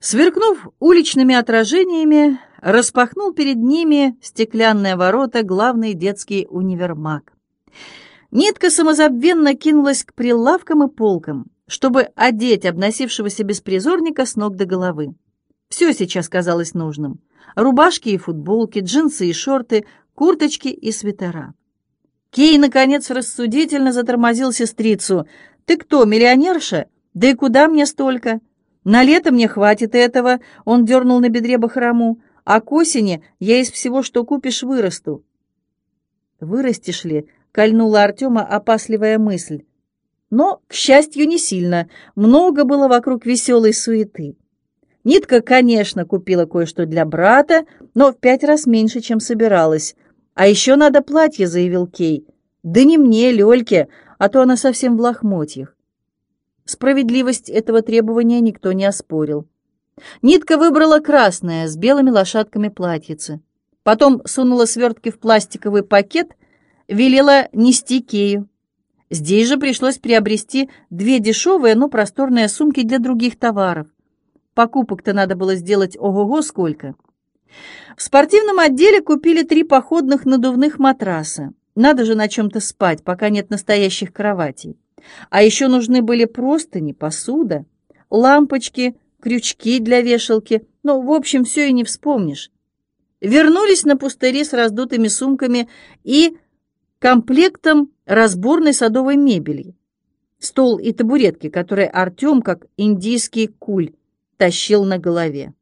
Сверкнув уличными отражениями, распахнул перед ними стеклянные ворота главный детский универмаг. Нитка самозабвенно кинулась к прилавкам и полкам, чтобы одеть обносившегося беспризорника с ног до головы. Все сейчас казалось нужным. Рубашки и футболки, джинсы и шорты, курточки и свитера. Кей, наконец, рассудительно затормозил сестрицу. «Ты кто, миллионерша? Да и куда мне столько?» На лето мне хватит этого, он дернул на бедре бахрому, а к осени я из всего, что купишь, вырасту. Вырастешь ли? Кольнула Артема опасливая мысль. Но, к счастью, не сильно. Много было вокруг веселой суеты. Нитка, конечно, купила кое-что для брата, но в пять раз меньше, чем собиралась. «А еще надо платье», — заявил Кей. «Да не мне, Лёльке, а то она совсем в лохмотьях». Справедливость этого требования никто не оспорил. Нитка выбрала красное с белыми лошадками платьице. Потом сунула свертки в пластиковый пакет, велела нести Кею. Здесь же пришлось приобрести две дешевые, но просторные сумки для других товаров. Покупок-то надо было сделать ого-го сколько. В спортивном отделе купили три походных надувных матраса. Надо же на чем-то спать, пока нет настоящих кроватей. А еще нужны были простыни, посуда, лампочки, крючки для вешалки. Ну, в общем, все и не вспомнишь. Вернулись на пустыри с раздутыми сумками и комплектом разборной садовой мебели. Стол и табуретки, которые Артем, как индийский куль, тащил на голове.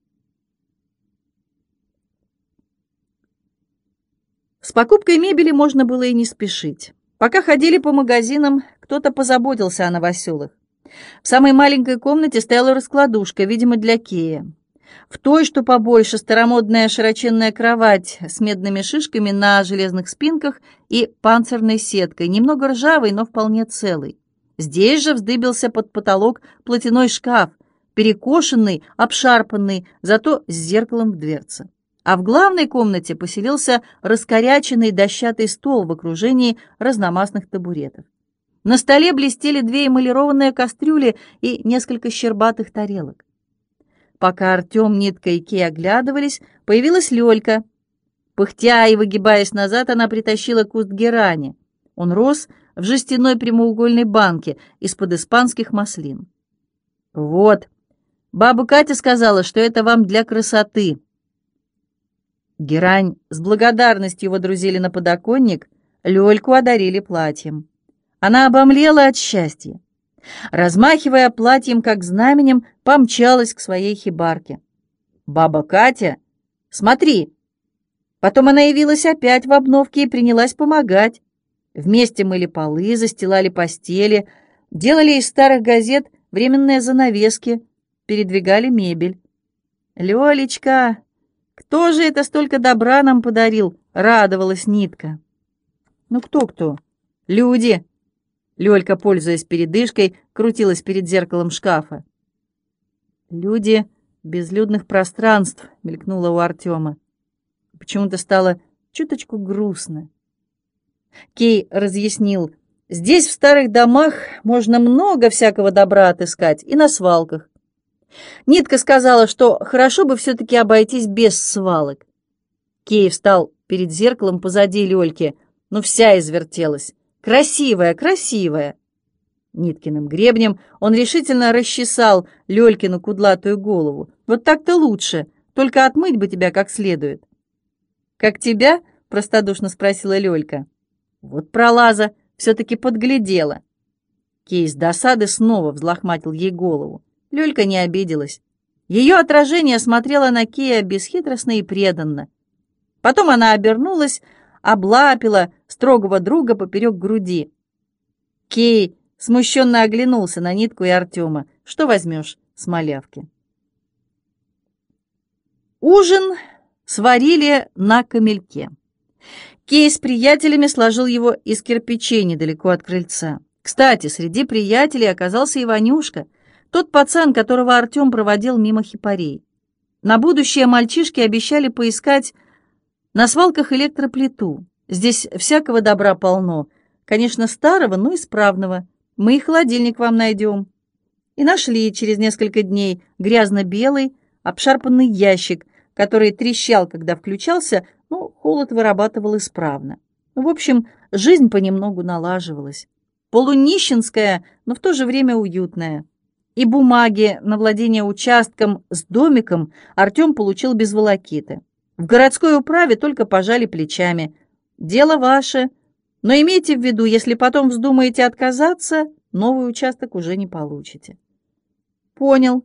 С покупкой мебели можно было и не спешить. Пока ходили по магазинам, кто-то позаботился о новоселах. В самой маленькой комнате стояла раскладушка, видимо, для Кея. В той, что побольше, старомодная широченная кровать с медными шишками на железных спинках и панцирной сеткой, немного ржавый, но вполне целый. Здесь же вздыбился под потолок платяной шкаф, перекошенный, обшарпанный, зато с зеркалом в дверце а в главной комнате поселился раскоряченный дощатый стол в окружении разномастных табуретов. На столе блестели две эмалированные кастрюли и несколько щербатых тарелок. Пока Артем, Нитка и Кей оглядывались, появилась Лёлька. Пыхтя и выгибаясь назад, она притащила куст герани. Он рос в жестяной прямоугольной банке из-под испанских маслин. «Вот, баба Катя сказала, что это вам для красоты», Герань с благодарностью водрузили на подоконник, Лёльку одарили платьем. Она обомлела от счастья. Размахивая платьем, как знаменем, помчалась к своей хибарке. «Баба Катя, смотри!» Потом она явилась опять в обновке и принялась помогать. Вместе мыли полы, застилали постели, делали из старых газет временные занавески, передвигали мебель. «Лёлечка, «Кто же это столько добра нам подарил?» — радовалась Нитка. «Ну кто-кто?» «Люди!» Лёлька, пользуясь передышкой, крутилась перед зеркалом шкафа. «Люди безлюдных пространств», — мелькнуло у Артема. Почему-то стало чуточку грустно. Кей разъяснил, «Здесь, в старых домах, можно много всякого добра отыскать, и на свалках. Нитка сказала, что хорошо бы все-таки обойтись без свалок. Кей встал перед зеркалом позади Лёльки, но вся извертелась. «Красивая, красивая!» Ниткиным гребнем он решительно расчесал Лёлькину кудлатую голову. «Вот так-то лучше, только отмыть бы тебя как следует». «Как тебя?» — простодушно спросила Лёлька. «Вот пролаза, все-таки подглядела». Кей с досады снова взлохматил ей голову. Лёлька не обиделась. Ее отражение смотрело на Кея бесхитростно и преданно. Потом она обернулась, облапила строгого друга поперек груди. Кей смущенно оглянулся на нитку и Артема. «Что возьмешь с малявки?» Ужин сварили на камельке. Кей с приятелями сложил его из кирпичей недалеко от крыльца. Кстати, среди приятелей оказался Иванюшка, тот пацан, которого Артем проводил мимо хипарей. На будущее мальчишки обещали поискать на свалках электроплиту. Здесь всякого добра полно. Конечно, старого, но исправного. Мы и холодильник вам найдем. И нашли через несколько дней грязно-белый, обшарпанный ящик, который трещал, когда включался, но холод вырабатывал исправно. В общем, жизнь понемногу налаживалась. Полунищенская, но в то же время уютная. И бумаги на владение участком с домиком Артем получил без волокиты. В городской управе только пожали плечами. Дело ваше, но имейте в виду, если потом вздумаете отказаться, новый участок уже не получите. Понял.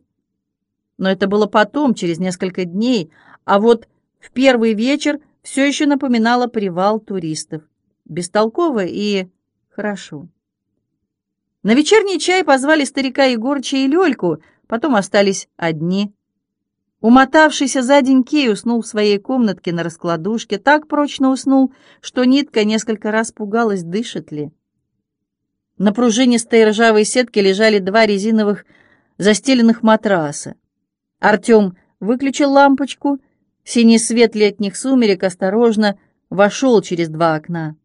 Но это было потом, через несколько дней, а вот в первый вечер все еще напоминало привал туристов. Бестолково и хорошо. На вечерний чай позвали старика Егорыча и Лёльку, потом остались одни. Умотавшийся за день Кей уснул в своей комнатке на раскладушке, так прочно уснул, что нитка несколько раз пугалась, дышит ли. На пружинистой ржавой сетке лежали два резиновых застеленных матраса. Артем выключил лампочку, синий свет летних сумерек осторожно вошел через два окна.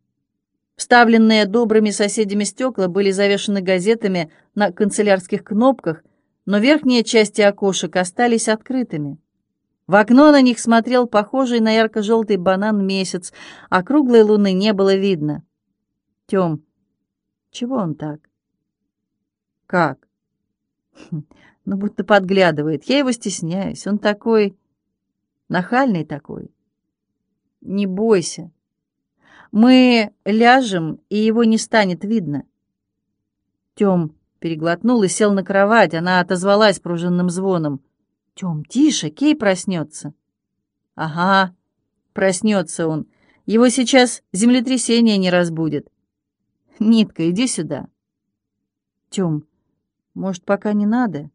Вставленные добрыми соседями стекла были завешены газетами на канцелярских кнопках, но верхние части окошек остались открытыми. В окно на них смотрел похожий на ярко-желтый банан месяц, а круглой луны не было видно. Тем, чего он так? Как? Хм, ну, будто подглядывает. Я его стесняюсь. Он такой... нахальный такой. Не бойся. Мы ляжем, и его не станет видно. Тем, Переглотнул и сел на кровать. Она отозвалась пружинным звоном. «Тем, тише, Кей проснется». «Ага, проснется он. Его сейчас землетрясение не разбудит». «Нитка, иди сюда». «Тем, может, пока не надо?»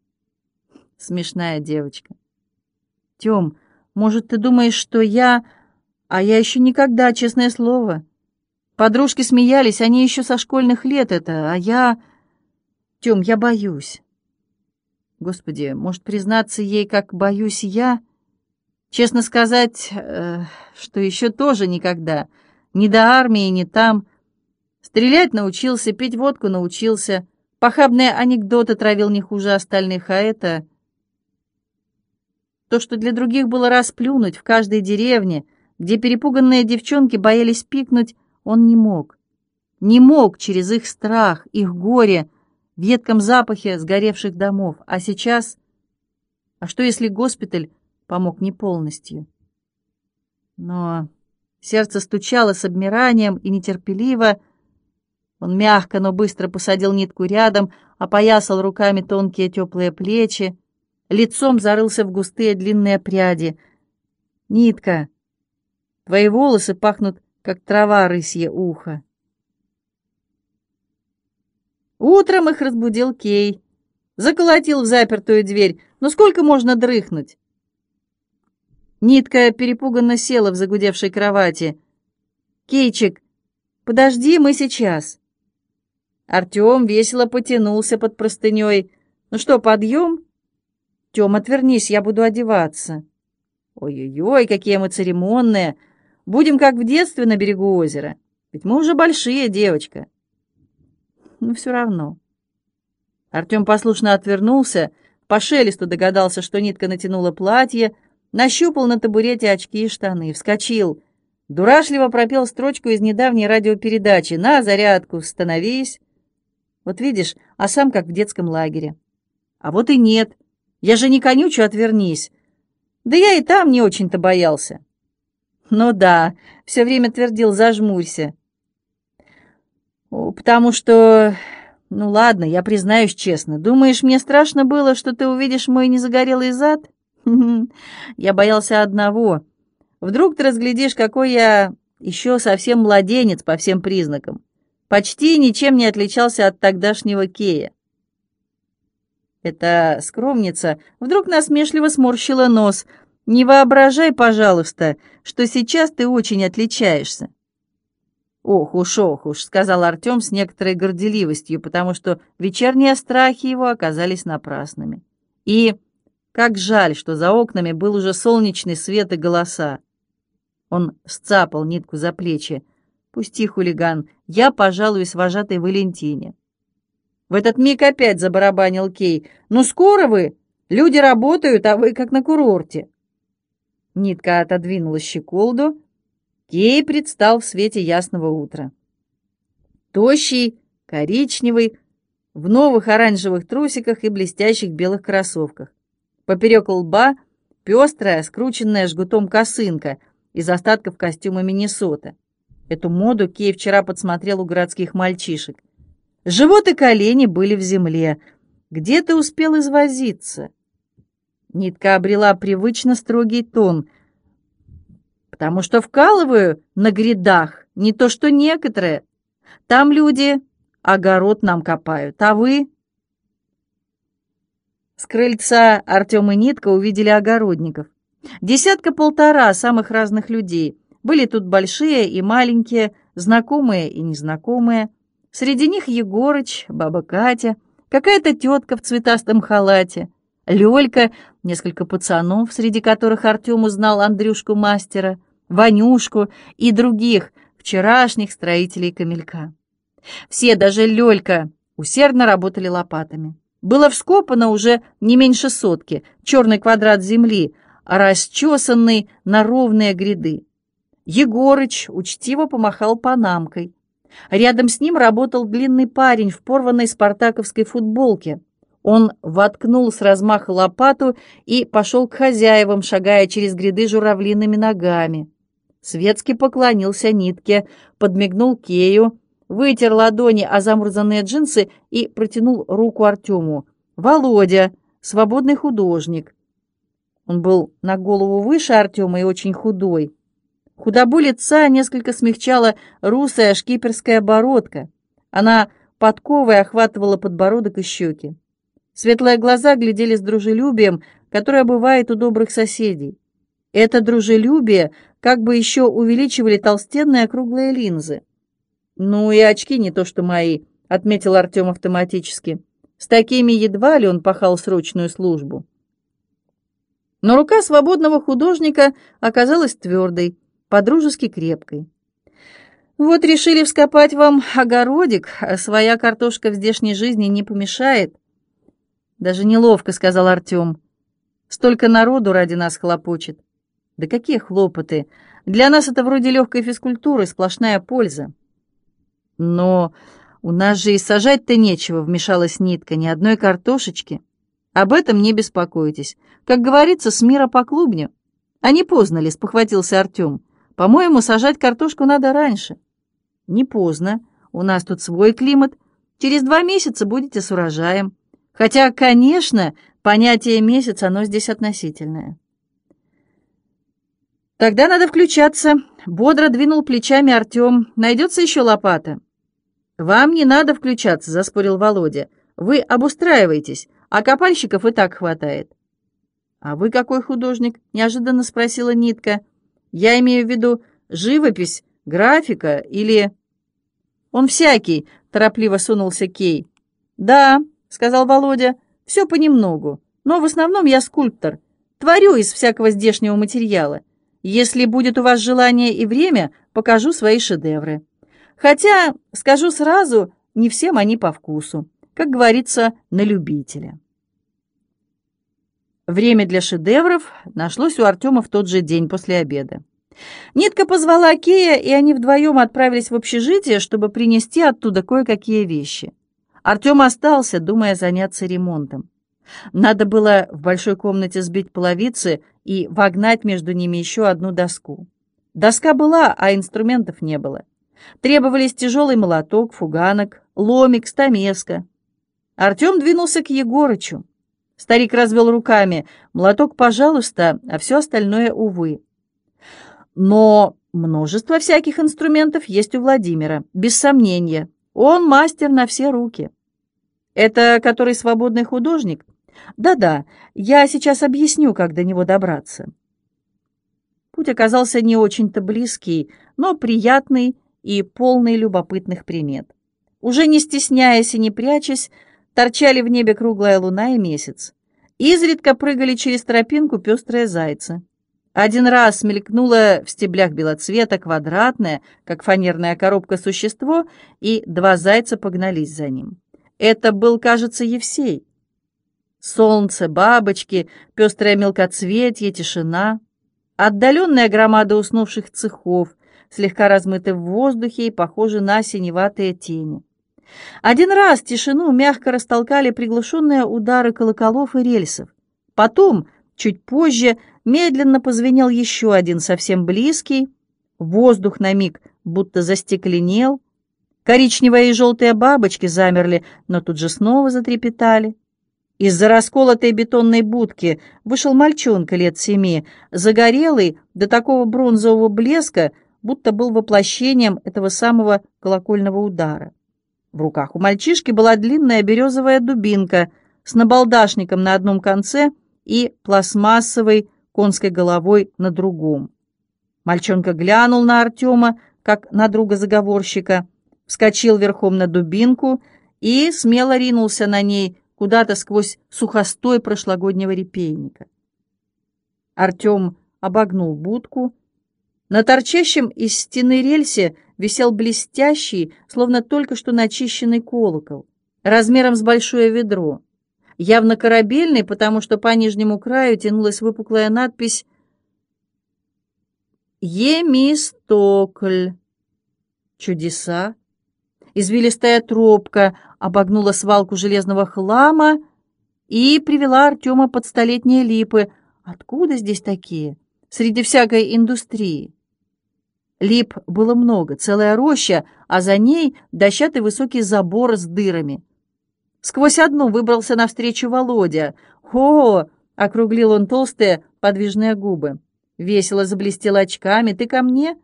Смешная девочка. «Тем, может, ты думаешь, что я... А я еще никогда, честное слово. Подружки смеялись, они еще со школьных лет это, а я...» Тем, я боюсь. Господи, может признаться ей, как боюсь я? Честно сказать, э, что еще тоже никогда. Ни до армии, ни там. Стрелять научился, пить водку научился. Похабные анекдоты травил не хуже остальных, а это... То, что для других было расплюнуть в каждой деревне, где перепуганные девчонки боялись пикнуть, он не мог. Не мог через их страх, их горе — в едком запахе сгоревших домов. А сейчас... А что, если госпиталь помог не полностью? Но сердце стучало с обмиранием и нетерпеливо. Он мягко, но быстро посадил нитку рядом, опоясал руками тонкие теплые плечи, лицом зарылся в густые длинные пряди. «Нитка, твои волосы пахнут, как трава рысье ухо». Утром их разбудил Кей. Заколотил в запертую дверь. Ну сколько можно дрыхнуть? Нитка перепуганно села в загудевшей кровати. «Кейчик, подожди, мы сейчас». Артем весело потянулся под простыней. «Ну что, подъем?» «Тем, отвернись, я буду одеваться». «Ой-ой-ой, какие мы церемонные! Будем как в детстве на берегу озера. Ведь мы уже большие, девочка» но все равно. Артем послушно отвернулся, по шелесту догадался, что нитка натянула платье, нащупал на табурете очки и штаны, вскочил. Дурашливо пропел строчку из недавней радиопередачи «На зарядку, становись». Вот видишь, а сам как в детском лагере. А вот и нет. Я же не конючу, отвернись. Да я и там не очень-то боялся. Ну да, все время твердил «зажмурься». «Потому что... Ну ладно, я признаюсь честно. Думаешь, мне страшно было, что ты увидишь мой незагорелый зад? Я боялся одного. Вдруг ты разглядишь, какой я еще совсем младенец по всем признакам. Почти ничем не отличался от тогдашнего Кея. Эта скромница вдруг насмешливо сморщила нос. «Не воображай, пожалуйста, что сейчас ты очень отличаешься. «Ох уж, ох уж», — сказал Артем с некоторой горделивостью, потому что вечерние страхи его оказались напрасными. И как жаль, что за окнами был уже солнечный свет и голоса. Он сцапал нитку за плечи. «Пусти, хулиган, я пожалуюсь вожатой Валентине». В этот миг опять забарабанил Кей. «Ну скоро вы? Люди работают, а вы как на курорте». Нитка отодвинула щеколду. Кей предстал в свете ясного утра. Тощий, коричневый, в новых оранжевых трусиках и блестящих белых кроссовках. Поперек лба пестрая, скрученная жгутом косынка из остатков костюма Миннесота. Эту моду Кей вчера подсмотрел у городских мальчишек. Живот и колени были в земле. Где ты успел извозиться? Нитка обрела привычно строгий тон. «Потому что вкалываю на грядах, не то что некоторые. Там люди огород нам копают, а вы...» С крыльца Артем и Нитка увидели огородников. Десятка-полтора самых разных людей. Были тут большие и маленькие, знакомые и незнакомые. Среди них Егорыч, баба Катя, какая-то тетка в цветастом халате, Лёлька, несколько пацанов, среди которых Артем узнал Андрюшку-мастера, Ванюшку и других вчерашних строителей камелька. Все, даже Лёлька, усердно работали лопатами. Было вскопано уже не меньше сотки, черный квадрат земли, расчесанный на ровные гряды. Егорыч учтиво помахал панамкой. Рядом с ним работал длинный парень в порванной спартаковской футболке — он воткнул с размаха лопату и пошел к хозяевам, шагая через гряды журавлиными ногами. Светский поклонился нитке, подмигнул Кею, вытер ладони о замурзанные джинсы и протянул руку Артему. «Володя, свободный художник». Он был на голову выше Артема и очень худой. Худобу лица несколько смягчала русая шкиперская бородка. Она подковой охватывала подбородок и щеки. Светлые глаза глядели с дружелюбием, которое бывает у добрых соседей. Это дружелюбие как бы еще увеличивали толстенные округлые линзы. «Ну и очки не то что мои», — отметил Артем автоматически. С такими едва ли он пахал срочную службу. Но рука свободного художника оказалась твердой, подружески крепкой. «Вот решили вскопать вам огородик, а своя картошка в здешней жизни не помешает. Даже неловко, сказал Артем. Столько народу ради нас хлопочет. Да какие хлопоты? Для нас это вроде легкой физкультуры, сплошная польза. Но у нас же и сажать-то нечего, вмешалась нитка, ни одной картошечки. Об этом не беспокойтесь. Как говорится, с мира по клубню. А не поздно ли, спохватился Артем. По-моему, сажать картошку надо раньше. Не поздно. У нас тут свой климат. Через два месяца будете с урожаем. Хотя, конечно, понятие «месяц» оно здесь относительное. Тогда надо включаться. Бодро двинул плечами Артем. Найдется еще лопата. Вам не надо включаться, заспорил Володя. Вы обустраиваетесь, а копальщиков и так хватает. А вы какой художник? Неожиданно спросила Нитка. Я имею в виду живопись, графика или... Он всякий, торопливо сунулся Кей. Да, — сказал Володя. «Все понемногу, но в основном я скульптор. Творю из всякого здешнего материала. Если будет у вас желание и время, покажу свои шедевры. Хотя, скажу сразу, не всем они по вкусу. Как говорится, на любителя». Время для шедевров нашлось у Артема в тот же день после обеда. Нитка позвала Кея, и они вдвоем отправились в общежитие, чтобы принести оттуда кое-какие вещи. Артем остался, думая заняться ремонтом. Надо было в большой комнате сбить половицы и вогнать между ними еще одну доску. Доска была, а инструментов не было. Требовались тяжелый молоток, фуганок, ломик, стамеска. Артем двинулся к Егорычу. Старик развел руками. Молоток, пожалуйста, а все остальное, увы. Но множество всяких инструментов есть у Владимира, без сомнения. Он мастер на все руки. Это который свободный художник? Да-да, я сейчас объясню, как до него добраться. Путь оказался не очень-то близкий, но приятный и полный любопытных примет. Уже не стесняясь и не прячась, торчали в небе круглая луна и месяц. Изредка прыгали через тропинку пестрые зайцы. Один раз мелькнуло в стеблях белоцвета квадратное, как фанерная коробка, существо, и два зайца погнались за ним. Это был, кажется, Евсей. Солнце, бабочки, пестрое мелкоцветье, тишина, отдаленная громада уснувших цехов, слегка размыты в воздухе и похожи на синеватые тени. Один раз тишину мягко растолкали приглушенные удары колоколов и рельсов. Потом, чуть позже, медленно позвенел еще один, совсем близкий. Воздух на миг будто застекленел. Коричневые и желтые бабочки замерли, но тут же снова затрепетали. Из-за расколотой бетонной будки вышел мальчонка лет семи, загорелый до такого бронзового блеска, будто был воплощением этого самого колокольного удара. В руках у мальчишки была длинная березовая дубинка с набалдашником на одном конце и пластмассовой конской головой на другом. Мальчонка глянул на Артема, как на друга заговорщика, вскочил верхом на дубинку и смело ринулся на ней куда-то сквозь сухостой прошлогоднего репейника. Артем обогнул будку. На торчащем из стены рельсе висел блестящий, словно только что начищенный колокол, размером с большое ведро, явно корабельный, потому что по нижнему краю тянулась выпуклая надпись «Емистокль». Чудеса. Извилистая тропка обогнула свалку железного хлама и привела Артема под столетние липы. Откуда здесь такие? Среди всякой индустрии. Лип было много, целая роща, а за ней дощатый высокий забор с дырами. Сквозь одну выбрался навстречу Володя. «Хо!» — округлил он толстые подвижные губы. Весело заблестел очками. «Ты ко мне?»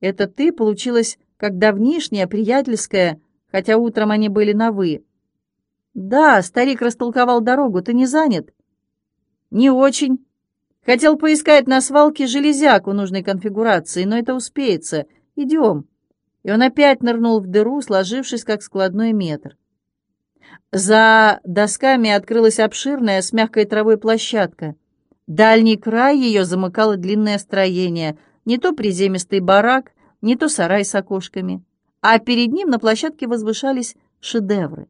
«Это ты получилось как давнишняя, приятельская, хотя утром они были на «вы». «Да, старик растолковал дорогу. Ты не занят?» «Не очень. Хотел поискать на свалке железяку нужной конфигурации, но это успеется. Идем. И он опять нырнул в дыру, сложившись как складной метр. За досками открылась обширная с мягкой травой площадка. Дальний край ее замыкало длинное строение, не то приземистый барак, не то сарай с окошками, а перед ним на площадке возвышались шедевры.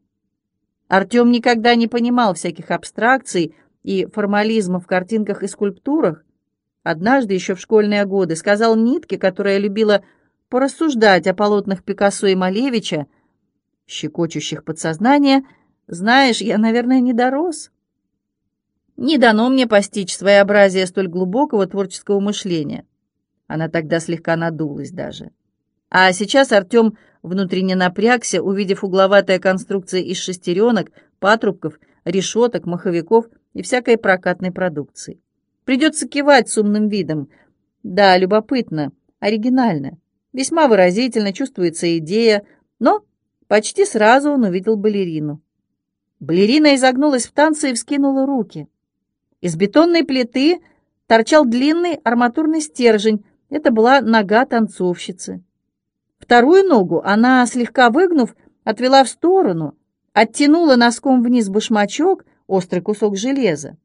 Артем никогда не понимал всяких абстракций, и формализма в картинках и скульптурах, однажды еще в школьные годы сказал Нитке, которая любила порассуждать о полотнах Пикассо и Малевича, щекочущих подсознание, «Знаешь, я, наверное, не дорос». Не дано мне постичь своеобразие столь глубокого творческого мышления. Она тогда слегка надулась даже. А сейчас Артем внутренне напрягся, увидев угловатые конструкции из шестеренок, патрубков, решеток, маховиков и всякой прокатной продукции. Придется кивать с умным видом. Да, любопытно, оригинально, весьма выразительно чувствуется идея, но почти сразу он увидел балерину. Балерина изогнулась в танце и вскинула руки. Из бетонной плиты торчал длинный арматурный стержень. Это была нога танцовщицы. Вторую ногу она, слегка выгнув, отвела в сторону, оттянула носком вниз башмачок — острый кусок железа.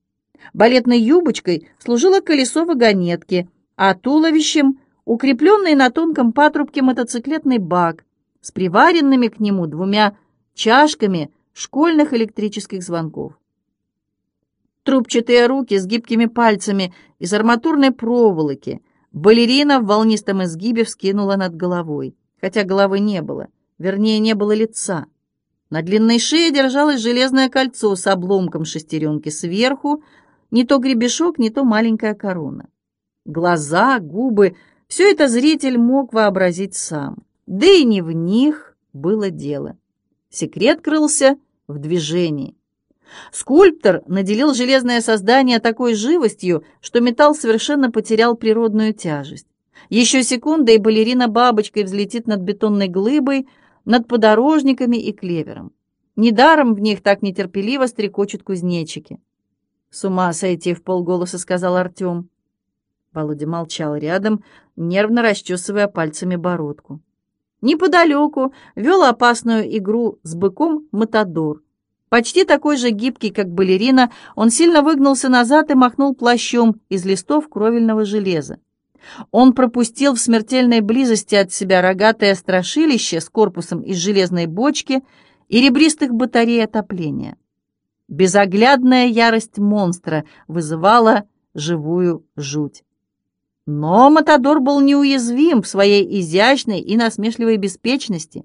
Балетной юбочкой служило колесо вагонетки, а туловищем — укрепленный на тонком патрубке мотоциклетный бак с приваренными к нему двумя чашками школьных электрических звонков. Трубчатые руки с гибкими пальцами из арматурной проволоки балерина в волнистом изгибе вскинула над головой, хотя головы не было, вернее, не было лица. На длинной шее держалось железное кольцо с обломком шестеренки сверху, не то гребешок, не то маленькая корона. Глаза, губы — все это зритель мог вообразить сам. Да и не в них было дело. Секрет крылся в движении. Скульптор наделил железное создание такой живостью, что металл совершенно потерял природную тяжесть. Еще секунда, и балерина бабочкой взлетит над бетонной глыбой — над подорожниками и клевером. Недаром в них так нетерпеливо стрекочут кузнечики. «С ума сойти!» — в полголоса сказал Артем. Володя молчал рядом, нервно расчесывая пальцами бородку. Неподалеку вел опасную игру с быком Матадор. Почти такой же гибкий, как балерина, он сильно выгнулся назад и махнул плащом из листов кровельного железа. Он пропустил в смертельной близости от себя рогатое страшилище с корпусом из железной бочки и ребристых батарей отопления. Безоглядная ярость монстра вызывала живую жуть. Но Матадор был неуязвим в своей изящной и насмешливой беспечности.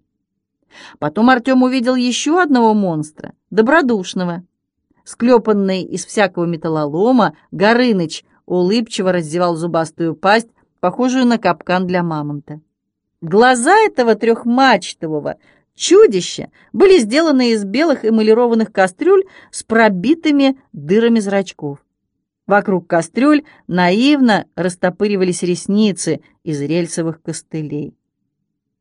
Потом Артем увидел еще одного монстра, добродушного. Склепанный из всякого металлолома, Горыныч улыбчиво раздевал зубастую пасть, похожую на капкан для мамонта. Глаза этого трехмачтового чудища были сделаны из белых эмалированных кастрюль с пробитыми дырами зрачков. Вокруг кастрюль наивно растопыривались ресницы из рельсовых костылей.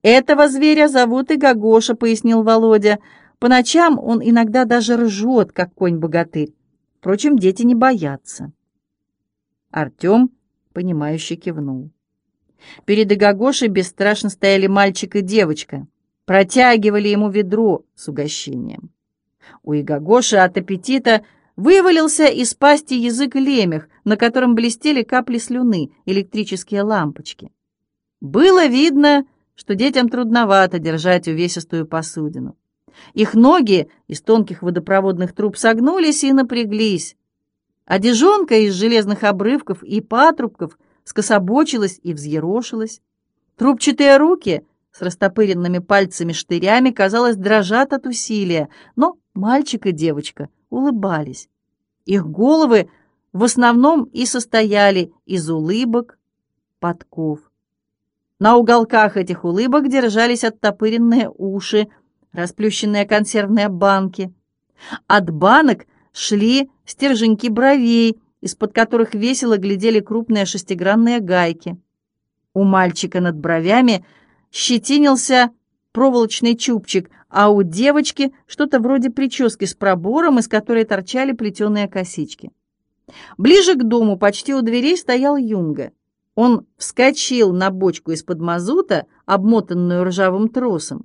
«Этого зверя зовут и Гагоша», — пояснил Володя. «По ночам он иногда даже ржет, как конь-богатырь. Впрочем, дети не боятся». Артем, понимающе кивнул. Перед Игогошей бесстрашно стояли мальчик и девочка, протягивали ему ведро с угощением. У Игогоши от аппетита вывалился из пасти язык лемех, на котором блестели капли слюны, электрические лампочки. Было видно, что детям трудновато держать увесистую посудину. Их ноги из тонких водопроводных труб согнулись и напряглись. Одежонка из железных обрывков и патрубков скособочилась и взъерошилась. Трубчатые руки с растопыренными пальцами-штырями, казалось, дрожат от усилия, но мальчик и девочка улыбались. Их головы в основном и состояли из улыбок, подков. На уголках этих улыбок держались оттопыренные уши, расплющенные консервные банки. От банок шли стерженьки бровей, из-под которых весело глядели крупные шестигранные гайки. У мальчика над бровями щетинился проволочный чубчик, а у девочки что-то вроде прически с пробором, из которой торчали плетеные косички. Ближе к дому, почти у дверей, стоял Юнга. Он вскочил на бочку из-под мазута, обмотанную ржавым тросом.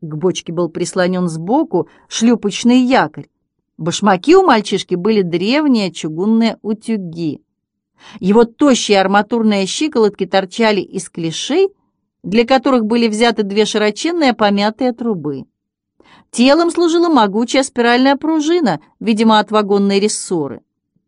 К бочке был прислонен сбоку шлюпочный якорь. Башмаки у мальчишки были древние чугунные утюги. Его тощие арматурные щиколотки торчали из клешей, для которых были взяты две широченные помятые трубы. Телом служила могучая спиральная пружина, видимо, от вагонной рессоры.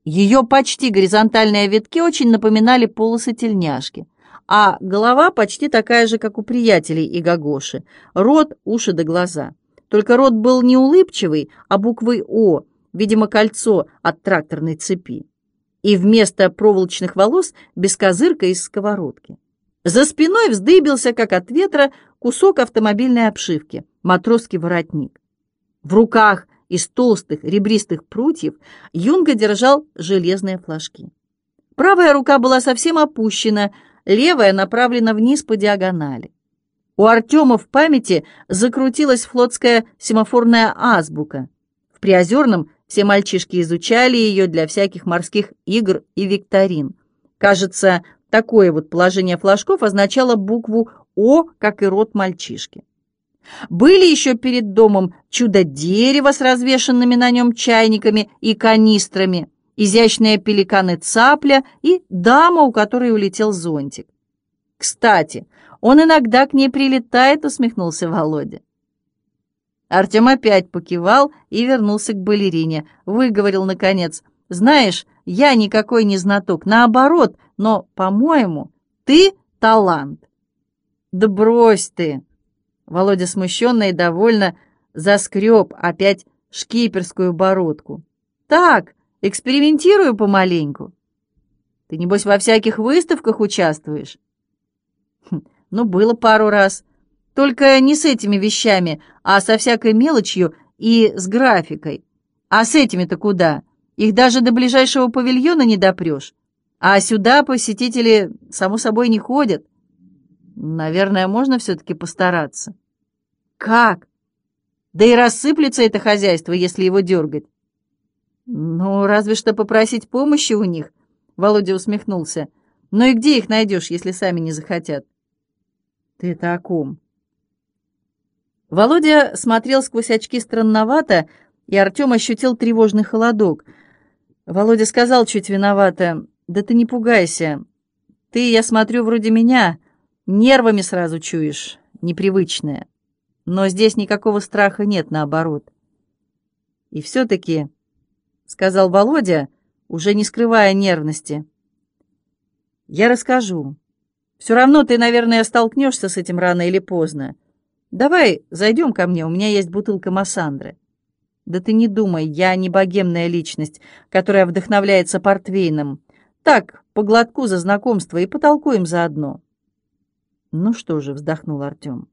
Ее почти горизонтальные витки очень напоминали полосы тельняшки, а голова почти такая же, как у приятелей и Гагоши, рот, уши да глаза. Только рот был не улыбчивый, а буквой «О», видимо, кольцо от тракторной цепи. И вместо проволочных волос бескозырка из сковородки. За спиной вздыбился, как от ветра, кусок автомобильной обшивки, матросский воротник. В руках из толстых ребристых прутьев Юнга держал железные флажки. Правая рука была совсем опущена, левая направлена вниз по диагонали. У Артема в памяти закрутилась флотская семафорная азбука. В Приозерном все мальчишки изучали ее для всяких морских игр и викторин. Кажется, Такое вот положение флажков означало букву «О», как и рот мальчишки. Были еще перед домом чудо-дерево с развешенными на нем чайниками и канистрами, изящные пеликаны-цапля и дама, у которой улетел зонтик. «Кстати, он иногда к ней прилетает», — усмехнулся Володя. Артем опять покивал и вернулся к балерине. Выговорил, наконец, «Знаешь, я никакой не знаток, наоборот, но, по-моему, ты талант». «Да брось ты!» Володя смущенно и довольно заскреб опять шкиперскую бородку. «Так, экспериментирую помаленьку». «Ты, небось, во всяких выставках участвуешь?» хм, «Ну, было пару раз. Только не с этими вещами, а со всякой мелочью и с графикой. А с этими-то куда? Их даже до ближайшего павильона не допрешь. А сюда посетители, само собой, не ходят. Наверное, можно все-таки постараться. Как? Да и рассыплется это хозяйство, если его дергать. Ну, разве что попросить помощи у них, Володя усмехнулся. Ну и где их найдешь, если сами не захотят? Ты это о ком? Володя смотрел сквозь очки странновато, и Артем ощутил тревожный холодок. Володя сказал чуть виновато, «Да ты не пугайся. Ты, я смотрю, вроде меня, нервами сразу чуешь, непривычное. Но здесь никакого страха нет, наоборот. И все-таки — сказал Володя, уже не скрывая нервности. «Я расскажу. Все равно ты, наверное, столкнешься с этим рано или поздно. Давай зайдем ко мне, у меня есть бутылка массандры». «Да ты не думай, я не богемная личность, которая вдохновляется портвейном. Так, по глотку за знакомство и потолкуем заодно». «Ну что же», — вздохнул Артем.